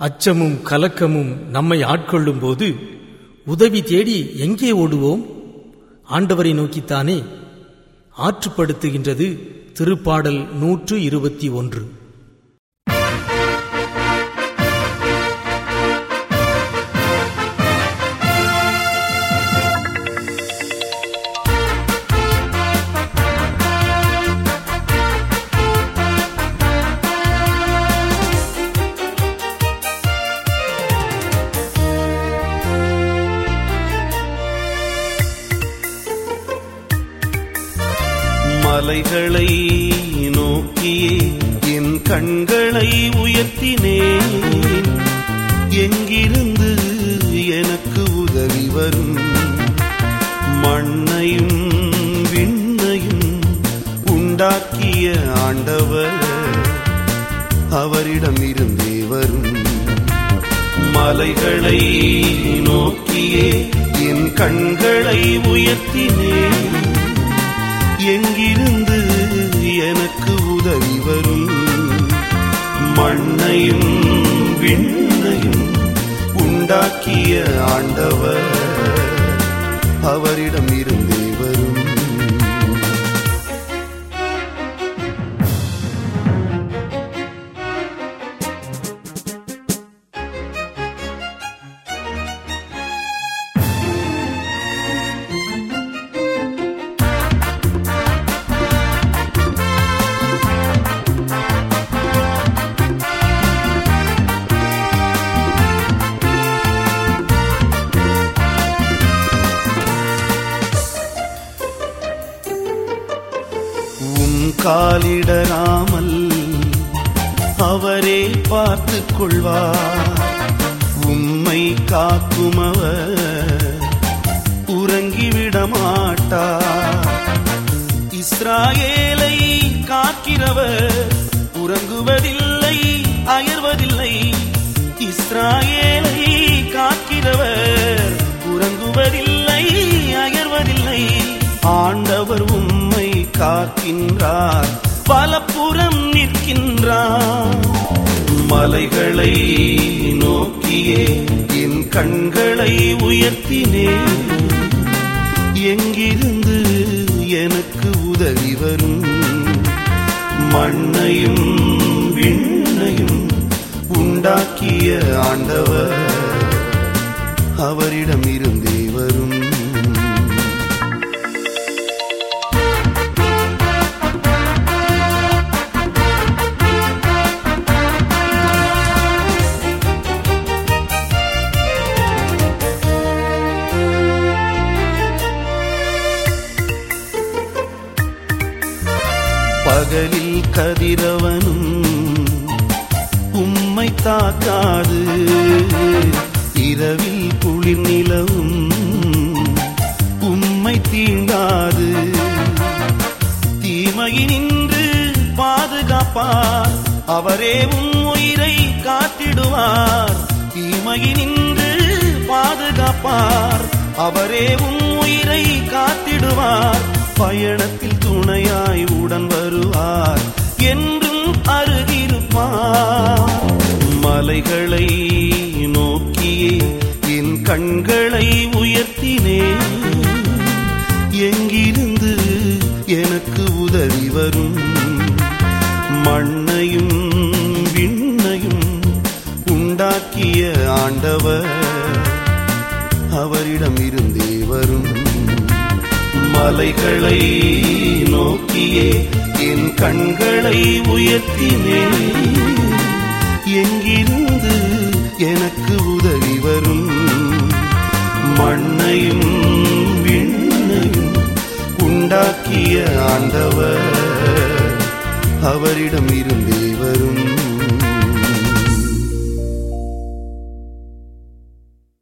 அச்சமும் கலக்கமும் நம்மை ஆட்கொள்ளும் போது உதவி தேடி எங்கே ஓடுவோம்? ஆண்டவரை நோக்கித்தானே ஆற்றுப்படுத்துகின்றது திருப்பாடல் நூற்று இருபத்தி ஒன்று. மலைகளை நோக்கியே என் கண்களை உயர்த்தினேன் எங்கிருந்து எனக்கு உதவி வரும்? மண்ணையும் விண்ணையும் உண்டாக்கிய ஆண்டவர் அவரிடம் இருந்தே வரும். மலைகளை நோக்கியே என் கண்களை உயர்த்தினேன் எங்கிருந்து எனக்கு உதவி வரும்? மண்ணையும் விண்ணையும் உண்டாக்கிய ஆண்டவர் அவரிடம் இருந்தே வரும். காலிடராமல் அவரே பார்த்து கொள்வார் உம்மை காக்குமவர் உறங்கிவிடமாட்டார். இஸ்ராயேலை காக்கிறவர் உறங்குவதில்லை அயர்வதில்லை. இஸ்ராயேல் காக்கின்றார் பலப்புறம் நிற்கின்றார். மலைகளை நோக்கியே என் கண்களை உயர்த்தினே. எங்கிருந்து எனக்கு உதவி வரும்? மண்ணையும் விண்ணையும் உண்டாக்கிய ஆண்டவர் அவரிடம் இருந்து பகலில் கதிரவனும் உம்மை தாக்காது. இரவில் குளிர் நிலவும் உம்மை தீண்டாது. தீமையினின்று பாதுகாப்பார். அவரே உம் உயிரை காத்திடுவார். தீமையினின்று பாதுகாப்பார். அவரே உம் உயிரை காத்திடுவார். பயணத்தில் துணையாய் உடன் வருவார் என்றும் அருகிருப்பார். மலைகளை நோக்கியே என் கண்களை உயர்த்தினே. எங்கிருந்து எனக்கு உதவி வரும்? மண்ணையும் விண்ணையும் உண்டாக்கிய ஆண்டவர் அவரிடம் இருந்தே வரும். மலைகளை நோக்கியே என் கண்களை உயர்த்தினே. எங்கிருந்து எனக்கு உதவி வரும்? மண்ணையும் விண்ணையும் உண்டாக்கிய ஆண்டவர் அவரிடம் இருந்தே வரும்.